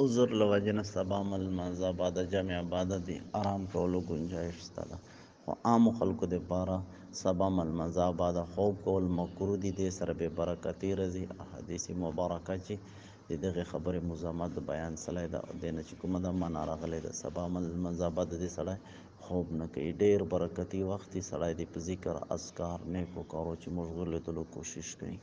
عذر لوجن سبام المازا سبا ملمانځه بعد جمع عبادت دی آرام کولو گنجائش شته و عام خلق دے پارا سبام المازا بعد خوب کول مکروه دی دے سر بے برکتی راځي احادیث مبارکہ چی دی دغې خبرې مزاحمت بیان سلی دا۔ دې نه چې کومه ده معنا راغلی دا سبام المازا بعد دی سړی خوب نه کوي برکتی برکتي وخت دی سړی په ذکر اذکار، نیکو کارو چې موږ غلطلو کوشش کوي